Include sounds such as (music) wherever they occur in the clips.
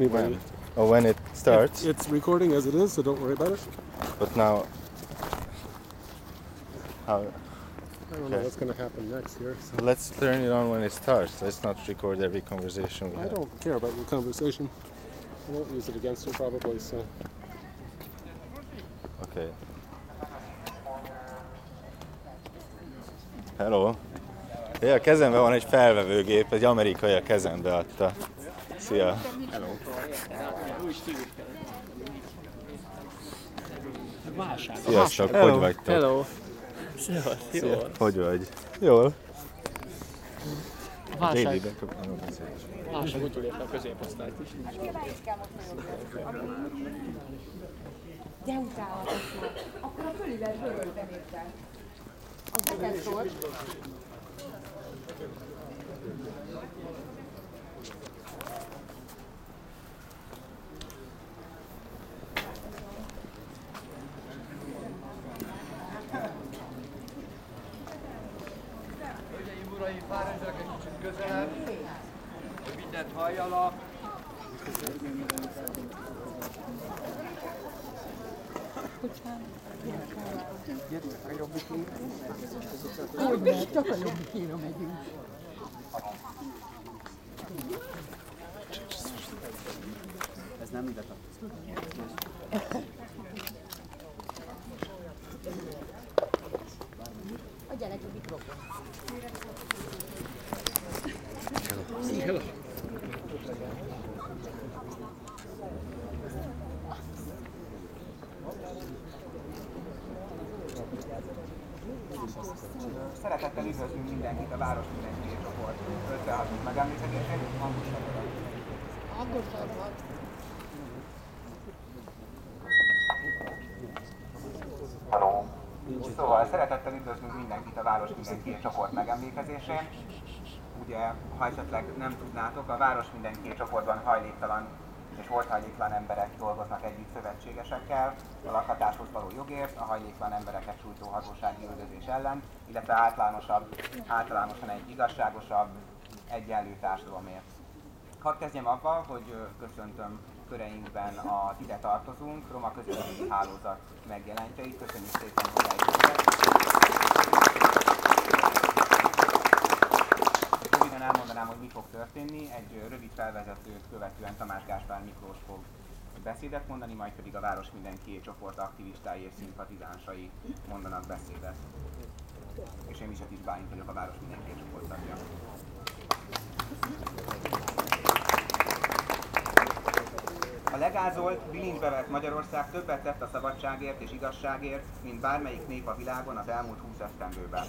me when, When? Oh, when it starts. It's recording as it is, so don't worry about it. But now, how? I don't know what's going to happen next here. So Let's turn it on when it starts. Let's not record every conversation I have. don't care about your conversation. I won't use it against you probably. So Okay. Hello. Ja, a kezemben van egy felvevőgép, egy amerikai a kezembe adta. Szia. Sziasztok, hogy vagytok? Hello. Szevasz, jól. Hogy vagy? Jól. Válság, válság utolérte a középosztályt is. De volt. Akkor a fölivel bőröltem érte. Az vezet Csak a jobbikére megyünk. Adja neki a mikrofon. Szeretettel üdvözlünk mindenkit a Város Mindenki csoport 56. megemlékezésén, hangosabban. Hello. Szóval szeretettel üdvözlünk mindenkit a Város Mindenki csoport megemlékezésén. Ugye, ha esetleg nem tudnátok, a Város Mindenki csoportban hajléktalan és volt hajléktalan emberek dolgoznak együtt szövetségesekkel a lakhatáshoz való jogért, a hajléktalan embereket sújtó hatósági üldözés ellen, illetve általánosabb, általánosan egy igazságosabb, egyenlő társadalomért. Hadd kezdjem avval, hogy köszöntöm köreinkben a ide tartozunk, Roma Közösségi Hálózat megjelentjeit. Köszönjük szépen, hogy eljöttek. Röviden elmondanám, hogy mi fog történni. Egy rövid felvezetőt követően Tamás Gáspár Miklós fog beszédet mondani, majd pedig a Város Mindenki csoport aktivistái és szimpatizánsai mondanak beszédet. És én Misetis Bálint vagyok a Város Mindenki csoport legázolt, bilincsbe vett Magyarország többet tett a szabadságért és igazságért, mint bármelyik nép a világon az elmúlt 20 esztendőben.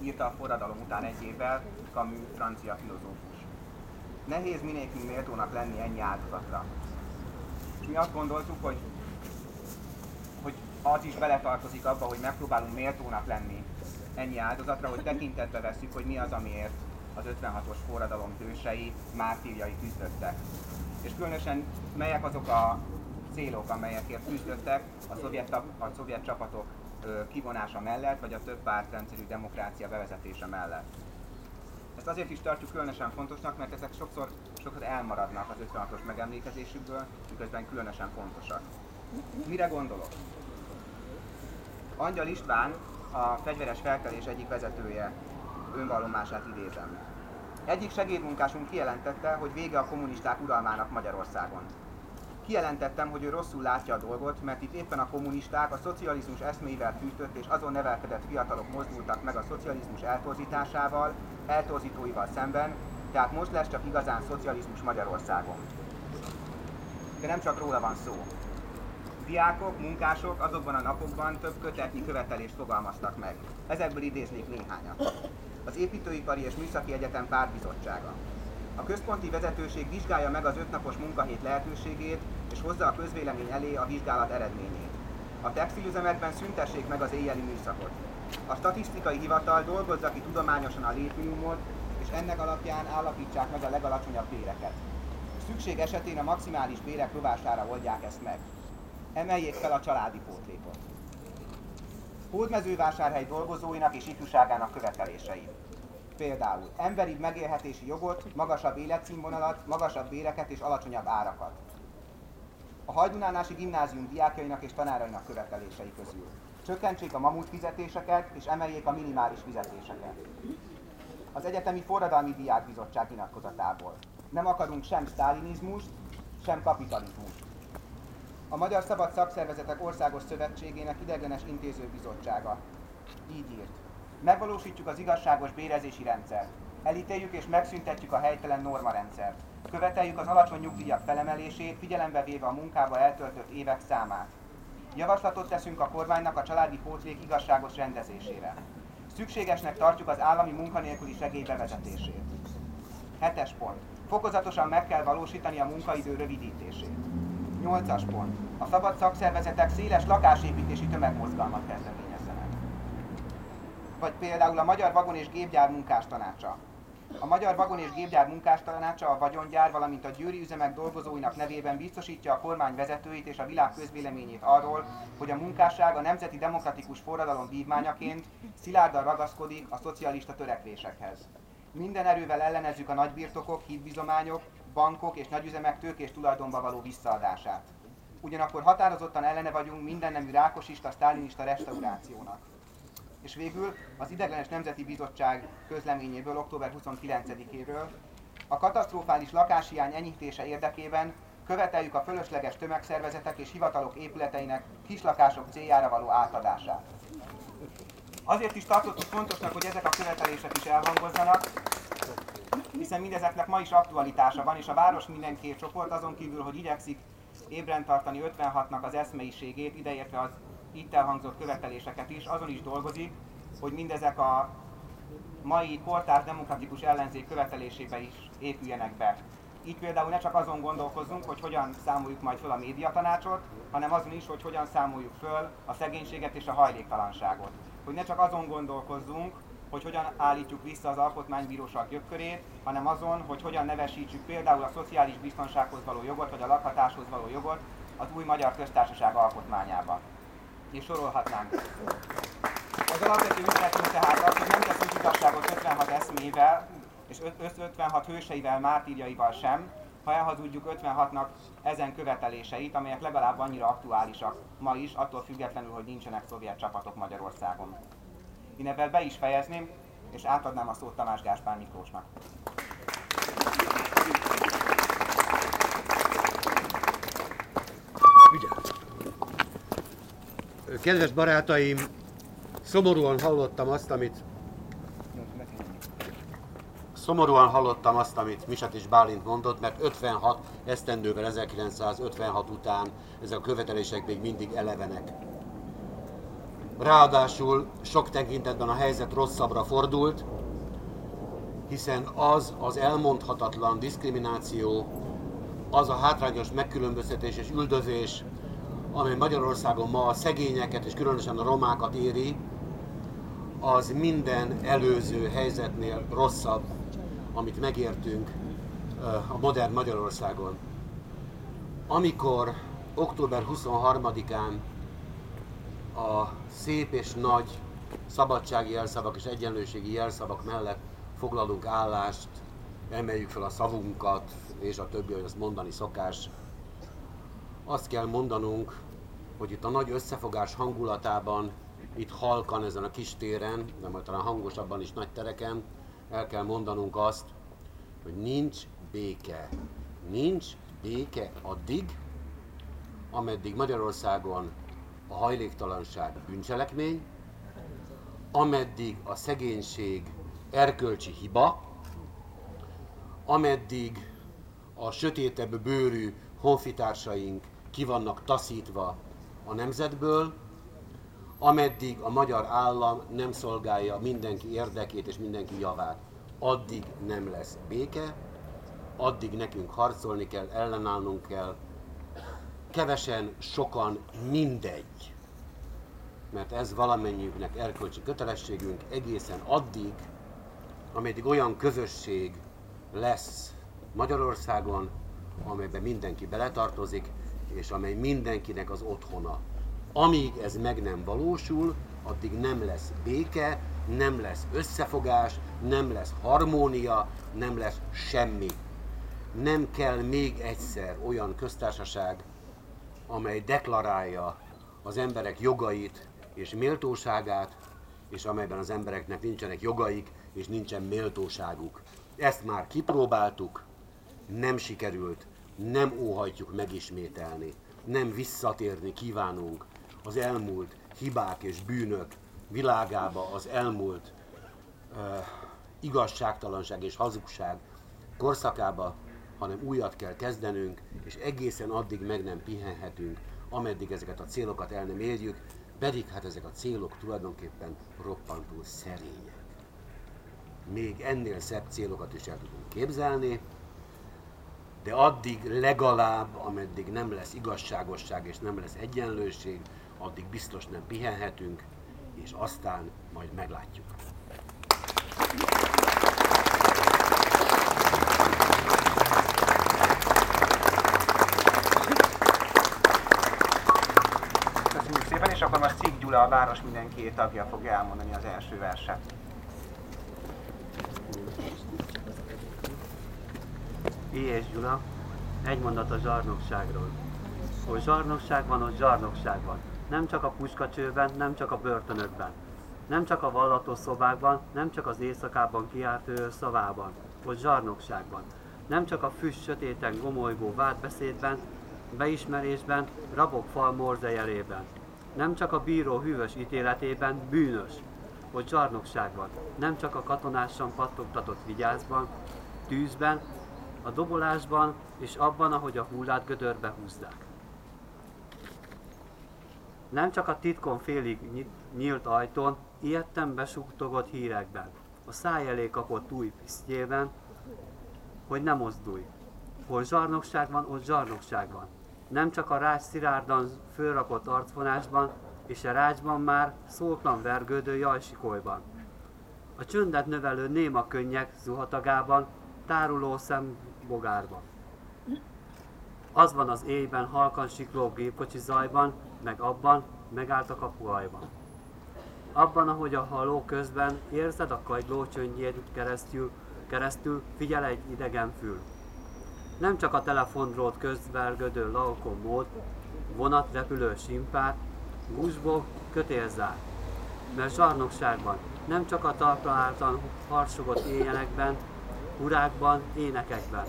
Írta a forradalom után egy évvel Camus francia filozófus. Nehéz minékül méltónak lenni ennyi áldozatra. És mi azt gondoltuk, hogy, hogy az is beletartozik abba, hogy megpróbálunk méltónak lenni ennyi áldozatra, hogy tekintetbe vesszük, hogy mi az, amiért az 56-os forradalom hősei, mártírjai küzdöttek és különösen melyek azok a célok, amelyekért küzdöttek a szovjet, a szovjet csapatok kivonása mellett, vagy a több pártrendszerű demokrácia bevezetése mellett. Ezt azért is tartjuk különösen fontosnak, mert ezek sokszor, sokszor elmaradnak az 56-os megemlékezésükből, miközben különösen fontosak. Mire gondolok? Angyal István, a fegyveres felkelés egyik vezetője önvallomását idézem. Egyik segédmunkásunk kijelentette, hogy vége a kommunisták uralmának Magyarországon. Kijelentettem, hogy ő rosszul látja a dolgot, mert itt éppen a kommunisták a szocializmus eszméivel fűtött és azon nevelkedett fiatalok mozdultak meg a szocializmus eltorzításával, eltorzítóival szemben, tehát most lesz csak igazán szocializmus Magyarországon. De nem csak róla van szó. Diákok, munkások azokban a napokban több kötetnyi követelést fogalmaztak meg. Ezekből idéznék néhányat az Építőipari és Műszaki Egyetem pártbizottsága. A központi vezetőség vizsgálja meg az ötnapos munkahét lehetőségét, és hozza a közvélemény elé a vizsgálat eredményét. A textilüzemekben szüntessék meg az éjjeli műszakot. A statisztikai hivatal dolgozza ki tudományosan a létminimumot, és ennek alapján állapítsák meg a legalacsonyabb béreket. Szükség esetén a maximális bérek rovására oldják ezt meg. Emeljék fel a családi pótlékot. Hódmezővásárhely dolgozóinak és ifjúságának követelései. Például emberi megélhetési jogot, magasabb életszínvonalat, magasabb béreket és alacsonyabb árakat. A Hajdunánási Gimnázium diákjainak és tanárainak követelései közül. Csökkentsék a mamut fizetéseket és emeljék a minimális fizetéseket. Az Egyetemi Forradalmi Diákbizottság nyilatkozatából. Nem akarunk sem sztálinizmust, sem kapitalizmust. A Magyar Szabad Szakszervezetek Országos Szövetségének ideglenes intézőbizottsága. Így írt. Megvalósítjuk az igazságos bérezési rendszert. Elítéljük és megszüntetjük a helytelen normarendszert. Követeljük az alacsony nyugdíjak felemelését, figyelembe véve a munkába eltöltött évek számát. Javaslatot teszünk a kormánynak a családi pótlék igazságos rendezésére. Szükségesnek tartjuk az állami munkanélküli segély bevezetését. Hetes pont. Fokozatosan meg kell valósítani a munkaidő rövidítését. 8-as pont. A szabad szakszervezetek széles lakásépítési tömegmozgalmat kezdeményezzenek. Vagy például a Magyar Vagon és Gépgyár Munkástanácsa. A Magyar Vagon és Gépgyár Munkástanácsa a vagyongyár, valamint a győri üzemek dolgozóinak nevében biztosítja a kormány vezetőit és a világ közvéleményét arról, hogy a munkásság a nemzeti demokratikus forradalom vívmányaként szilárdan ragaszkodik a szocialista törekvésekhez. Minden erővel ellenezzük a nagybirtokok, hídbizományok, bankok és nagyüzemek tőkés tulajdonba való visszaadását. Ugyanakkor határozottan ellene vagyunk mindennemű rákosista, sztálinista restaurációnak. És végül az Ideglenes Nemzeti Bizottság közleményéből október 29-éről a katasztrofális lakáshiány enyhítése érdekében követeljük a fölösleges tömegszervezetek és hivatalok épületeinek kislakások céljára való átadását. Azért is tartottuk fontosnak, hogy ezek a követelések is elhangozzanak, hiszen mindezeknek ma is aktualitása van, és a Város mindenki csoport azon kívül, hogy igyekszik ébren tartani 56-nak az eszmeiségét, ideértve az itt elhangzott követeléseket is, azon is dolgozik, hogy mindezek a mai kortárs demokratikus ellenzék követelésébe is épüljenek be. Így például ne csak azon gondolkozzunk, hogy hogyan számoljuk majd föl a médiatanácsot, hanem azon is, hogy hogyan számoljuk föl a szegénységet és a hajléktalanságot. Hogy ne csak azon gondolkozzunk, hogy hogyan állítjuk vissza az alkotmánybíróság jogkörét, hanem azon, hogy hogyan nevesítsük például a szociális biztonsághoz való jogot, vagy a lakhatáshoz való jogot az új magyar köztársaság alkotmányába. És sorolhatnánk. Az alapvető üzenetünk tehát az, hogy nem teszünk igazságot 56 eszmével, és 56 hőseivel, mártírjaival sem, ha elhazudjuk 56-nak ezen követeléseit, amelyek legalább annyira aktuálisak ma is, attól függetlenül, hogy nincsenek szovjet csapatok Magyarországon. Én ebben be is fejezném, és átadnám a szót Tamás Gáspár Miklósnak. Kedves barátaim, szomorúan hallottam azt, amit Szomorúan hallottam azt, amit Misat és Bálint mondott, mert 56 esztendővel 1956 után ezek a követelések még mindig elevenek. Ráadásul sok tekintetben a helyzet rosszabbra fordult, hiszen az az elmondhatatlan diszkrimináció, az a hátrányos megkülönböztetés és üldözés, amely Magyarországon ma a szegényeket és különösen a romákat éri, az minden előző helyzetnél rosszabb, amit megértünk a modern Magyarországon. Amikor október 23-án a szép és nagy szabadsági jelszavak és egyenlőségi jelszavak mellett foglalunk állást, emeljük fel a szavunkat, és a többi, hogy azt mondani szokás. Azt kell mondanunk, hogy itt a nagy összefogás hangulatában, itt halkan ezen a kis téren, de majd talán hangosabban is nagy tereken, el kell mondanunk azt, hogy nincs béke. Nincs béke addig, ameddig Magyarországon a hajléktalanság bűncselekmény, ameddig a szegénység erkölcsi hiba, ameddig a sötétebb bőrű honfitársaink ki vannak taszítva a nemzetből, ameddig a magyar állam nem szolgálja mindenki érdekét és mindenki javát. Addig nem lesz béke, addig nekünk harcolni kell, ellenállnunk kell, kevesen, sokan, mindegy. Mert ez valamennyiünknek erkölcsi kötelességünk egészen addig, ameddig olyan közösség lesz Magyarországon, amelyben mindenki beletartozik, és amely mindenkinek az otthona. Amíg ez meg nem valósul, addig nem lesz béke, nem lesz összefogás, nem lesz harmónia, nem lesz semmi. Nem kell még egyszer olyan köztársaság, amely deklarálja az emberek jogait és méltóságát, és amelyben az embereknek nincsenek jogaik és nincsen méltóságuk. Ezt már kipróbáltuk, nem sikerült, nem óhajtjuk megismételni, nem visszatérni kívánunk az elmúlt hibák és bűnök világába, az elmúlt uh, igazságtalanság és hazugság korszakába, hanem újat kell kezdenünk, és egészen addig meg nem pihenhetünk, ameddig ezeket a célokat el nem érjük, pedig hát ezek a célok tulajdonképpen roppantul szerények. Még ennél szebb célokat is el tudunk képzelni, de addig legalább, ameddig nem lesz igazságosság és nem lesz egyenlőség, addig biztos nem pihenhetünk, és aztán majd meglátjuk. Köszönjük szépen, és akkor most Szik Gyula, a Város mindenki tagja fogja elmondani az első verset. és Gyula, egy mondat a zsarnokságról. Hol zsarnokság van, ott zsarnokság van. Nem csak a puskacsőben, nem csak a börtönökben. Nem csak a vallatos szobákban, nem csak az éjszakában kiárt szavában. Ott zsarnokságban. Nem csak a füst sötéten gomolygó vádbeszédben, beismerésben, rabok fal morzejelében. Nem csak a bíró hűvös ítéletében, bűnös, hogy zsarnokságban. Nem csak a katonásan pattogtatott vigyázban, tűzben, a dobolásban és abban, ahogy a hullát gödörbe húzzák. Nem csak a titkon félig nyílt ajtón, ilyetten besuktogott hírekben, a száj elé kapott új pisztjében, hogy nem mozdulj. Hol zsarnokság van, ott zsarnokság van. Nem csak a rács szilárdan fölrakott arcvonásban, és a rácsban már szótlan vergődő jajsikolyban. A csöndet növelő néma könnyek zuhatagában, táruló szem bogárban. Az van az éjben halkan sikló gépkocsi zajban, meg abban, megállt a kapuajban. Abban, ahogy a haló közben érzed a kagyló csöndjén keresztül, keresztül figyel egy idegen fül. Nem csak a telefondrót közvergödő laukon mód, vonat repülő simpát, gusbog, kötélzár. Mert zsarnokságban, nem csak a talpra álltan harsogott éjjelekben, hurákban, énekekben.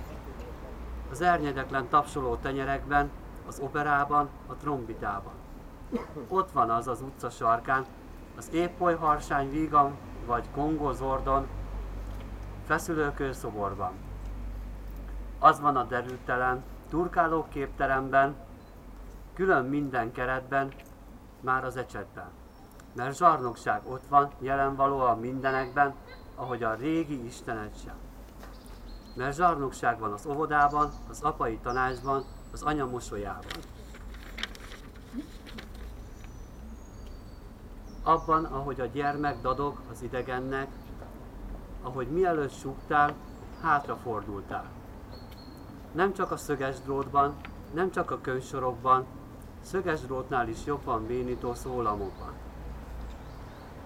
Az ernyedeklen tapsoló tenyerekben, az operában, a trombitában. Ott van az az utca sarkán, az épp oly harsány vígan vagy kongó zordon, feszülő szoborban. Az van a derültelen, turkáló képteremben, külön minden keretben, már az ecsetben. Mert zsarnokság ott van, jelen való a mindenekben, ahogy a régi istenet sem mert zsarnokság van az óvodában, az apai tanácsban, az anya mosolyában. Abban, ahogy a gyermek dadog az idegennek, ahogy mielőtt súgtál, hátrafordultál. Nem csak a szöges drótban, nem csak a könyvsorokban, szöges drótnál is jobban bénító szólamokban.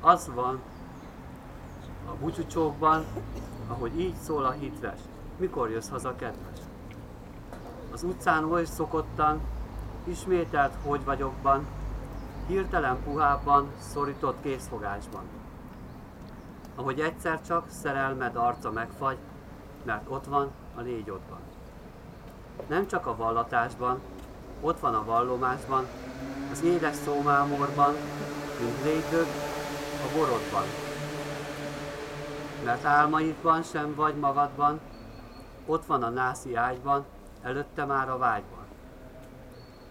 Az van a bucsúcsókban, ahogy így szól a hitres mikor jössz haza, kedves? Az utcán oly szokottan, ismételt hogy vagyokban, hirtelen puhában, szorított készfogásban. Ahogy egyszer csak szerelmed arca megfagy, mert ott van a légyodban. Nem csak a vallatásban, ott van a vallomásban, az édes szómámorban, mint légdög a borodban. Mert álmaidban sem vagy magadban, ott van a nászi ágyban, előtte már a vágyban.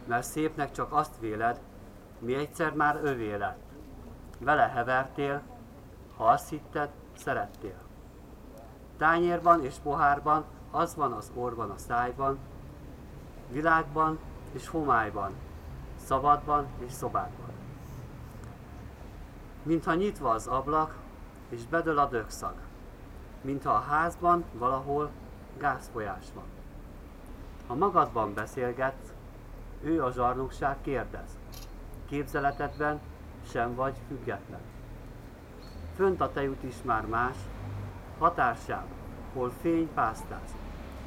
Mert szépnek csak azt véled, mi egyszer már övé lett. Vele hevertél, ha azt hitted, szerettél. Tányérban és pohárban az van az orban a szájban, világban és homályban, szabadban és szobádban. Mintha nyitva az ablak, és bedől a dögszag. Mintha a házban valahol gázfolyás van. Ha magadban beszélgetsz, ő a zsarnokság kérdez. Képzeletedben sem vagy független. Fönt a tejút is már más, határsáv, hol fény pásztáz,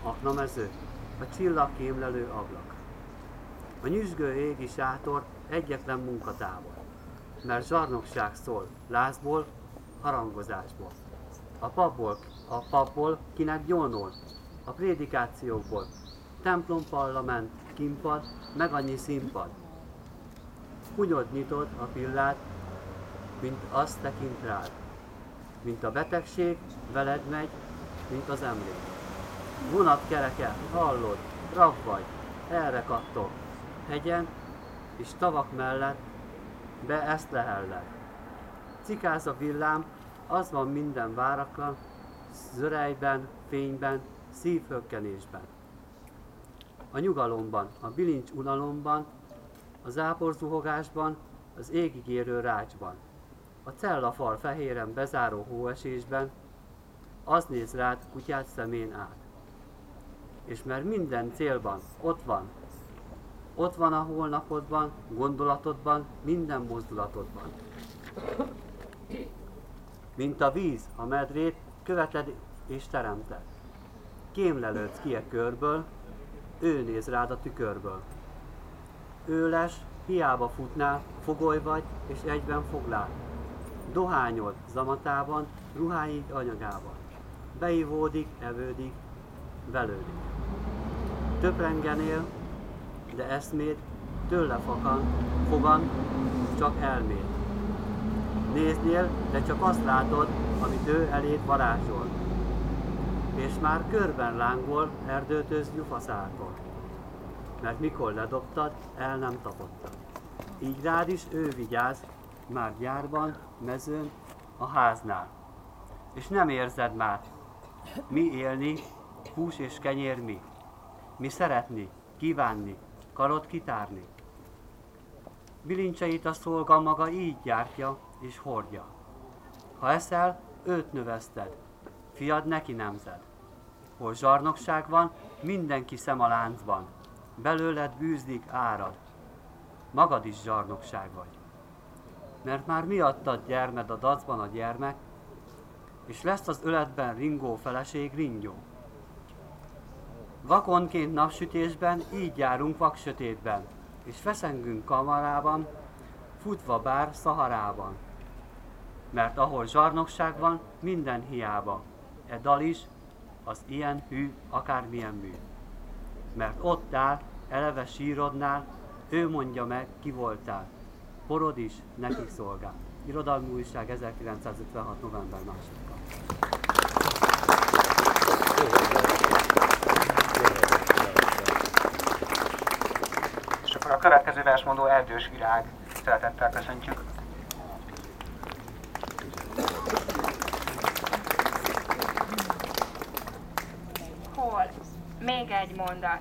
aknamező, a csillag kémlelő ablak. A nyüzsgő égi sátor egyetlen munkatávol, mert zsarnokság szól lázból, harangozásból. A papból, a papból kinek gyónol, a prédikációkból, templom parlament, kimpad, meg annyi színpad. Hunyod nyitod a pillát, mint azt tekint rád. Mint a betegség, veled megy, mint az emlék. Vonat kereke, hallod, vagy, erre kattog, hegyen és tavak mellett, be ezt lehellek. Cikáz a villám, az van minden váraklan, zörejben, fényben, szívhökkenésben. A nyugalomban, a bilincs unalomban, a záporzuhogásban, az égigérő rácsban. A cellafal fehéren bezáró hóesésben, az néz rád kutyát szemén át. És mert minden célban ott van, ott van a holnapodban, gondolatodban, minden mozdulatodban. Mint a víz a medrét, követed és teremted. Kémlelődsz ki a körből, ő néz rád a tükörből. Ő les, hiába futnál, fogoly vagy, és egyben foglál. Dohányod zamatában, ruháig anyagában. Beivódik, evődik, velődik. Töprengenél, de eszméd tőle fakan, fogan, csak elméd. Néznél, de csak azt látod, amit ő eléd varázsol. És már körben lángol, erdőtöz gyufaszárkor. Mert mikor ledobtad, el nem tapottad. Így rád is ő vigyáz, már gyárban, mezőn, a háznál. És nem érzed már, mi élni, hús és kenyér mi. Mi szeretni, kívánni, karot kitárni. Bilincseit a szolga maga így gyártja és hordja. Ha eszel, őt növeszted, fiad neki nemzed. Hol zsarnokság van, mindenki szem a láncban, belőled bűzlik árad. Magad is zsarnokság vagy. Mert már miattad gyermed a dacban a gyermek, és lesz az öletben ringó feleség ringyó. Vakonként napsütésben így járunk vaksötétben, és feszengünk kamarában, futva bár Szaharában. Mert ahol zsarnokság van, minden hiába. E dal is, az ilyen hű, akármilyen mű. Mert ott áll, eleve sírodnál, ő mondja meg, ki voltál. Porod is nekik szolgál. Irodalmi újság 1956. november 2 a következő versmondó Erdős Virág. Szeretettel köszöntjük. Hol? Még egy mondat.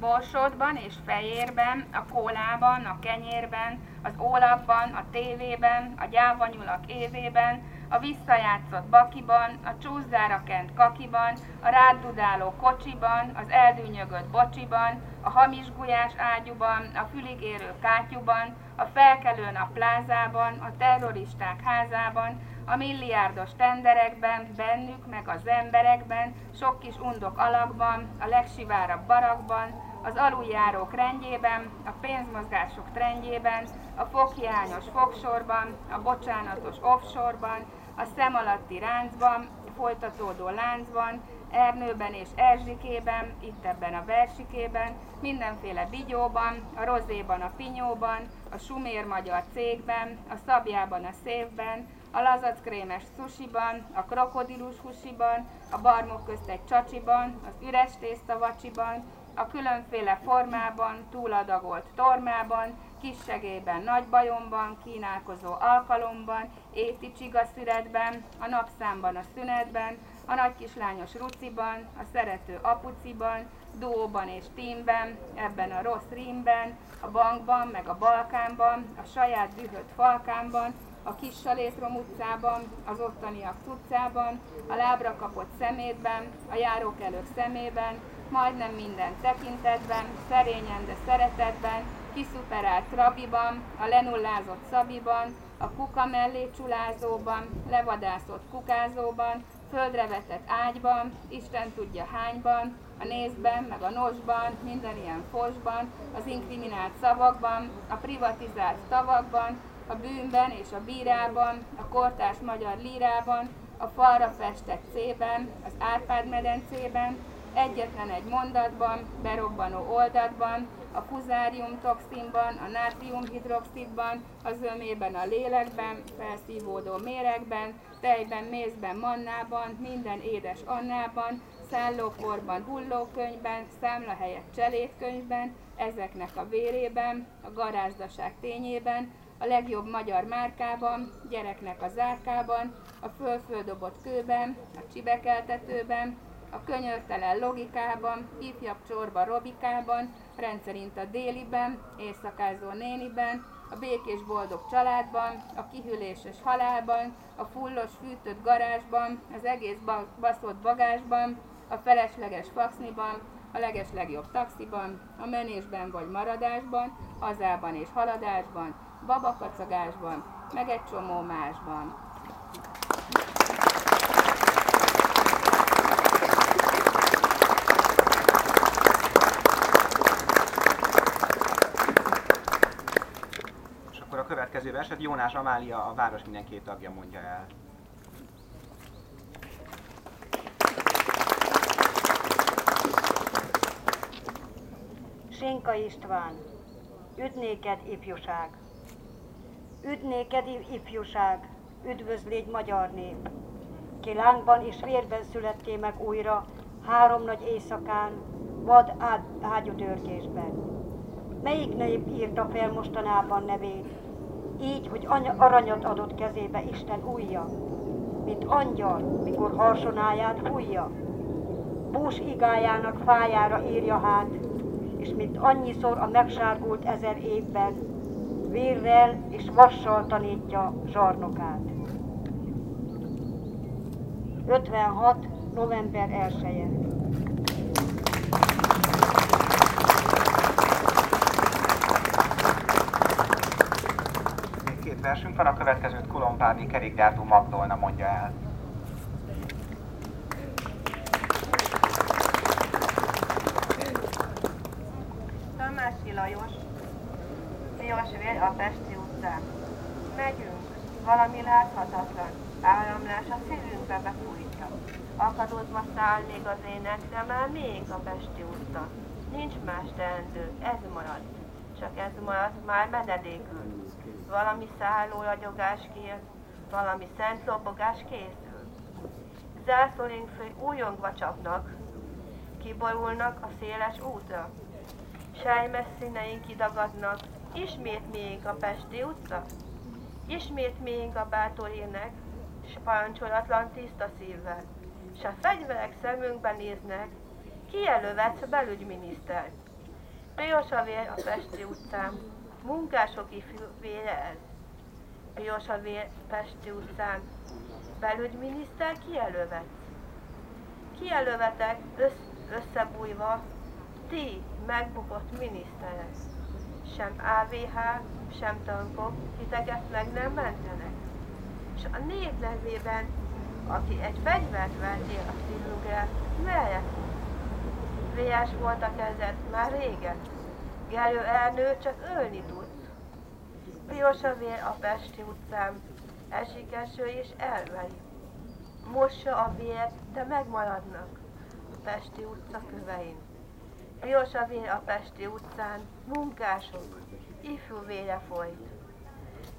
Borsodban és fejérben, a kólában, a kenyérben, az ólapban, a tévében, a gyávanyulak évében, a visszajátszott bakiban, a csúszdára kent kakiban, a rádudáló kocsiban, az eldűnyögött bocsiban, a hamis gulyás ágyuban, a fülig érő kátyuban, a felkelőn a plázában, a terroristák házában, a milliárdos tenderekben, bennük meg az emberekben, sok kis undok alakban, a legsivárabb barakban, az aluljárók rendjében, a pénzmozgások trendjében, a foghiányos fogsorban, a bocsánatos offshore-ban, a szem alatti ráncban, folytatódó láncban, Ernőben és Erzsikében, itt ebben a versikében, mindenféle bigyóban, a rozéban, a pinyóban, a sumér magyar cégben, a szabjában, a szévben, a lazackrémes sushiban, a krokodilus husiban, a barmok közt egy csacsiban, az üres tészta vacsiban, a különféle formában, túladagolt tormában, kissegében, nagy bajomban, kínálkozó alkalomban, éti csigaszüretben, a napszámban, a szünetben, a nagy kislányos ruciban, a szerető apuciban, duóban és tímben, ebben a rossz rímben, a bankban, meg a Balkánban, a saját dühött falkámban, a kis Salétrom utcában, az ottaniak cuccában, a lábra kapott szemétben, a járókelők szemében, majdnem minden tekintetben, szerényen, de szeretetben, kiszuperált trabiban, a lenullázott szabiban, a kuka mellé csulázóban, levadászott kukázóban, földre vetett ágyban, Isten tudja hányban, a nézben, meg a nosban, minden ilyen fosban, az inkriminált szavakban, a privatizált tavakban, a bűnben és a bírában, a kortárs magyar lírában, a falra festett cében, az Árpád medencében, egyetlen egy mondatban, berobbanó oldatban, a fuzárium toxinban, a nátriumhidroxidban, az ömében, a lélekben, felszívódó méregben, tejben, mézben, mannában, minden édes annában, szállókorban, hullókönyvben, számla helyett cselédkönyvben, ezeknek a vérében, a garázdaság tényében, a legjobb magyar márkában, gyereknek a zárkában, a fölföldobott kőben, a csibekeltetőben, a könyörtelen logikában, ifjabb csorba robikában, rendszerint a déliben, éjszakázó néniben, a békés boldog családban, a kihűléses halálban, a fullos fűtött garázsban, az egész baszott bagásban, a felesleges faxniban, a legeslegjobb taxiban, a menésben vagy maradásban, hazában és haladásban, babakacagásban, meg egy csomó másban. És akkor a következő verset Jónás Amália, a város minden két tagja mondja el. Sénka István, üdnéked ifjúság! Üdnéked ifjúság, üdvözlégy magyar nép! Ki lángban és vérben születtél meg újra, három nagy éjszakán, vad ágyudörgésben. Melyik nép írta fel mostanában nevét, így, hogy anya, aranyat adott kezébe Isten újja, mint angyal, mikor harsonáját hújja. Bús igájának fájára írja hát, és mint annyiszor a megsárgult ezer évben, vérrel és vassal tanítja zsarnokát. 56. november 1 -e. Még két versünk van, a következőt Kolompádi kerékgyártó Magdolna mondja el. Tamási Lajos, Piros vér a Pesti utcán. Megyünk, valami láthatatlan, áramlás a szívünkbe befújtja. Akadozva száll még az ének, de már még a Pesti utca. Nincs más teendő, ez marad. Csak ez marad már menedékül. Valami szálló ragyogás kér, valami szent lobogás készül. Zászlóink fő újongva csapnak, kiborulnak a széles útra. Sejmes színeink kidagadnak, ismét még a Pesti utca, ismét még a bátor ének, s parancsolatlan tiszta szívvel, s a fegyverek szemünkben néznek, kijelövetsz belügyminiszter. Piros a vér a Pesti utcán, munkások ifjú vére ez. Piros a vér Pesti utcán, belügyminiszter kijelövetsz. Kijelövetek össz, összebújva, ti megbukott miniszterek. Sem AVH, sem tankok titeket meg nem mentenek. És a név nevében, aki egy fegyvert vertél a szívünkre, merre? Vélyes volt a kezed már régen. Gerő elnő csak ölni tudsz. Piros a vér a Pesti utcán, esik eső és elveri. Mossa a vért, de megmaradnak a Pesti utca kövein. Piros a vér a Pesti utcán, munkások, ifjú vére folyt.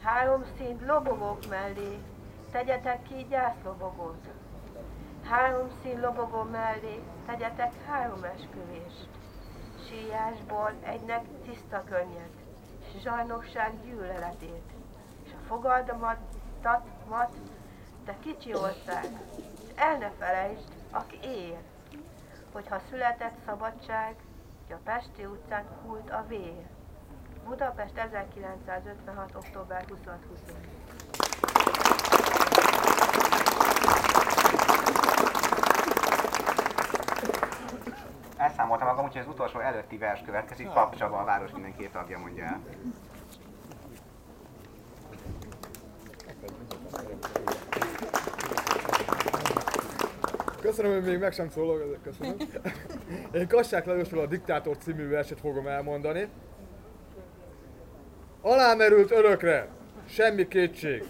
Három szint lobogók mellé, tegyetek ki gyászlobogót. Három szín lobogó mellé tegyetek három esküvést. Síjásból egynek tiszta könnyet, s zsarnokság gyűlöletét, és a fogaldamat, tatmat, de kicsi ország, s el ne felejtsd, aki él, hogyha született szabadság, hogy a Pesti utcán hult a vér. Budapest 1956. október 26 úgyhogy az utolsó előtti vers következik, Pap a város minden két tagja mondja el. Köszönöm, hogy még meg sem szólok, ezért köszönöm. (laughs) Én Kassák Lajosról a Diktátor című verset fogom elmondani. Alámerült örökre, semmi kétség.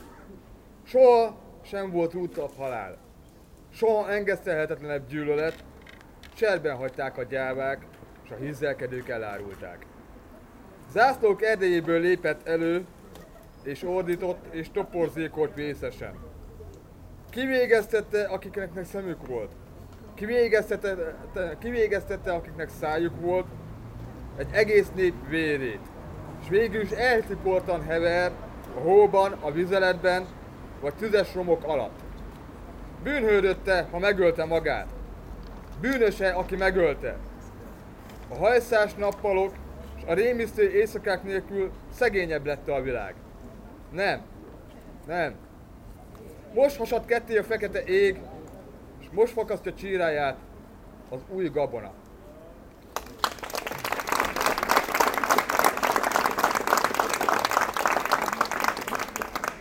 Soha sem volt útabb halál. Soha engesztelhetetlenebb gyűlölet. Cserben hagyták a gyávák, és a hízelkedők elárulták. Zászlók erdejéből lépett elő, és ordított, és toporzékolt vészesen. Kivégeztette, akiknek szemük volt. Kivégeztette, kivégeztette, akiknek szájuk volt, egy egész nép vérét. És végül is eltipoltan hever a hóban, a vizeletben, vagy tüzes romok alatt. Bűnhődötte, ha megölte magát. Bűnöse, aki megölte. A hajszás nappalok és a rémisztő éjszakák nélkül szegényebb lett a világ. Nem. Nem. Most hasad ketté a fekete ég, és most fakasztja csíráját az új gabona.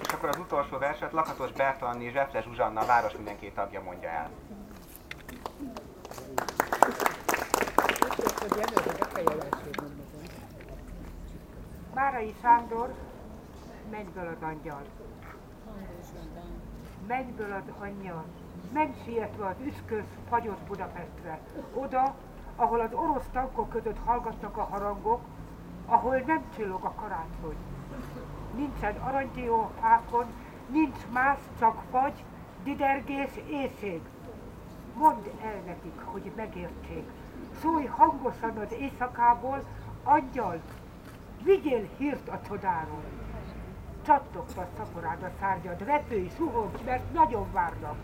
És akkor az utolsó verset Lakatos Bertalanni és Zsefle Zsuzsanna a város mindenki tagja mondja el. Bárai Sándor, az angyal. Mennyből az angyal. Menj sietve az üszkös, fagyos Budapestre. Oda, ahol az orosz tankok között hallgatnak a harangok, ahol nem csillog a karácsony. Nincsen aranydió a fákon, nincs más, csak fagy, didergés, éjszég. Mondd el nekik, hogy megértsék. Szólj hangosan az éjszakából, angyal, vigyél hírt a csodáról. Csattogta szaporád a szárnyad, repülj, suhogj, mert nagyon várnak.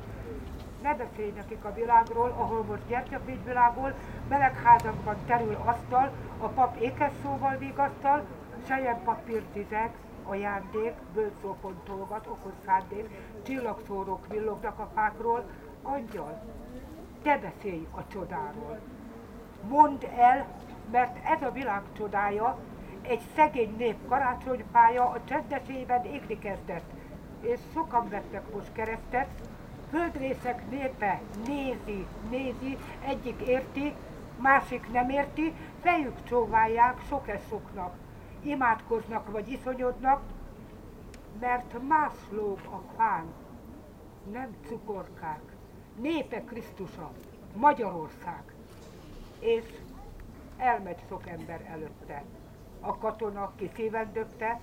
Ne beszélj nekik a világról, ahol most gyertyafény világol, melegházakban terül asztal, a pap ékes szóval vigasztal, sejem papír tizek, ajándék, bőszó fontolgat, okos szándék, csillagszórók villognak a fákról, angyal, te beszélj a csodáról. Mondd el, mert ez a világ csodája, egy szegény nép karácsonyfája a csendesében égni kezdett, és sokan vettek most keresztet, földrészek népe nézi, nézi, egyik érti, másik nem érti, fejük csóválják sok eszoknak, imádkoznak vagy iszonyodnak, mert más lóg a fán, nem cukorkák, népe Krisztusa, Magyarország, és elmegy sok ember előtte a katona, ki szíven dögte,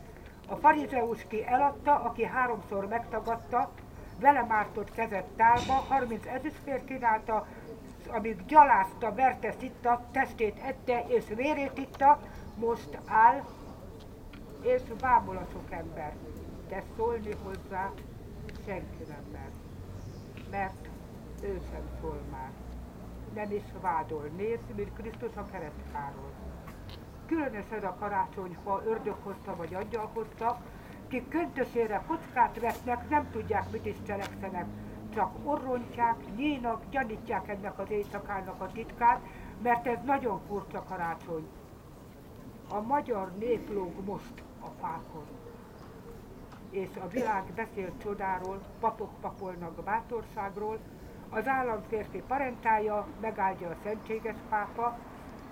a farizeus ki eladta, aki háromszor megtagadta, vele mártott kezet tálba, 30 ezüstfér kínálta, amíg gyalázta, verte, szitta, testét ette és vérét itta, most áll, és bámul a sok ember. De szólni hozzá senki nem mer. Mert ő sem szól már. Nem is vádol. Nézd, mint Krisztus a keresztfáról különösen a karácsonyfa ördög hozta vagy angyal hozta, kik köntösére kockát vesznek, nem tudják, mit is cselekszenek, csak orrontják, nyínak, gyanítják ennek az éjszakának a titkát, mert ez nagyon furcsa karácsony. A magyar nép lóg most a fákon. És a világ beszél csodáról, papok papolnak bátorságról, az államférfi parentája megáldja a szentséges pápa,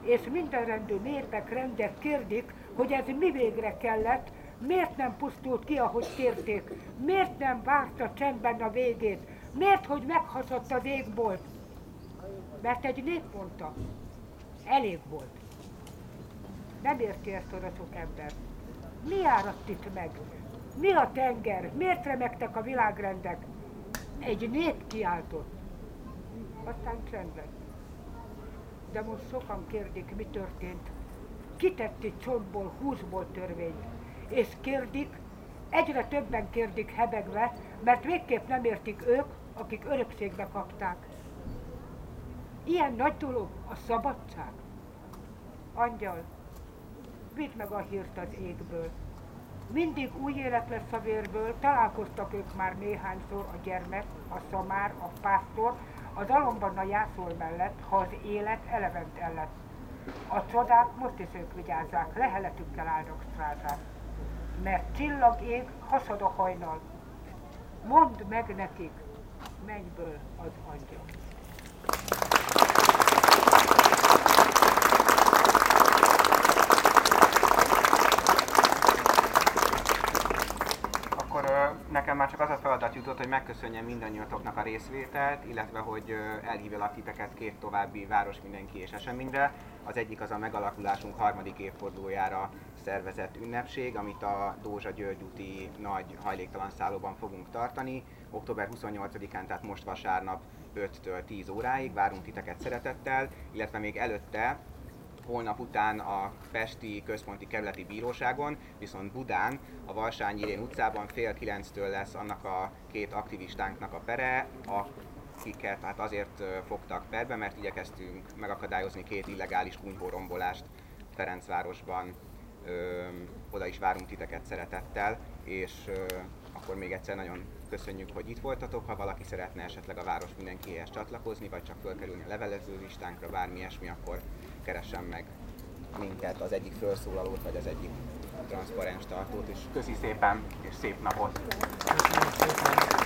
és mindenrendű népek, rendek kérdik, hogy ez mi végre kellett, miért nem pusztult ki, ahogy kérték, miért nem várta csendben a végét, miért, hogy meghazott az égbolt. Mert egy nép mondta, elég volt. Nem érti ezt oda sok ember. Mi áradt itt meg? Mi a tenger? Miért remektek a világrendek? Egy nép kiáltott. Aztán csend lett de most sokan kérdik, mi történt. Kitett itt csontból, húsból törvényt. És kérdik, egyre többen kérdik hebegve, mert végképp nem értik ők, akik örökségbe kapták. Ilyen nagy dolog a szabadság. Angyal, vidd meg a hírt az égből. Mindig új élet lesz a vérből, találkoztak ők már néhányszor a gyermek, a szamár, a pásztor, az alomban a jászol mellett, ha az élet elevent ellett. A csodák most is ők vigyázzák, leheletükkel állnak strázát. Mert csillag ég, hasad a hajnal. Mondd meg nekik, mennyből az angyal. Feladat jutott, hogy megköszönjem mindannyiatoknak a részvételt, illetve hogy elhívjalak titeket két további város mindenki és eseményre. Az egyik az a megalakulásunk harmadik évfordulójára szervezett ünnepség, amit a Dózsa György úti nagy hajléktalan szállóban fogunk tartani. Október 28-án, tehát most vasárnap 5-től 10 óráig várunk titeket szeretettel, illetve még előtte holnap után a Pesti Központi Kerületi Bíróságon, viszont Budán, a Valsányi Irén utcában fél kilenctől lesz annak a két aktivistánknak a pere, akiket hát azért fogtak perbe, mert igyekeztünk megakadályozni két illegális kunyhórombolást Ferencvárosban. Ö, oda is várunk titeket szeretettel, és ö, akkor még egyszer nagyon köszönjük, hogy itt voltatok. Ha valaki szeretne esetleg a város mindenkihez csatlakozni, vagy csak fölkerülni a levelező listánkra, bármi ilyesmi, akkor keressen meg minket, az egyik felszólalót, vagy az egyik transzparens tartót, és köszi szépen, és szép napot! Good man.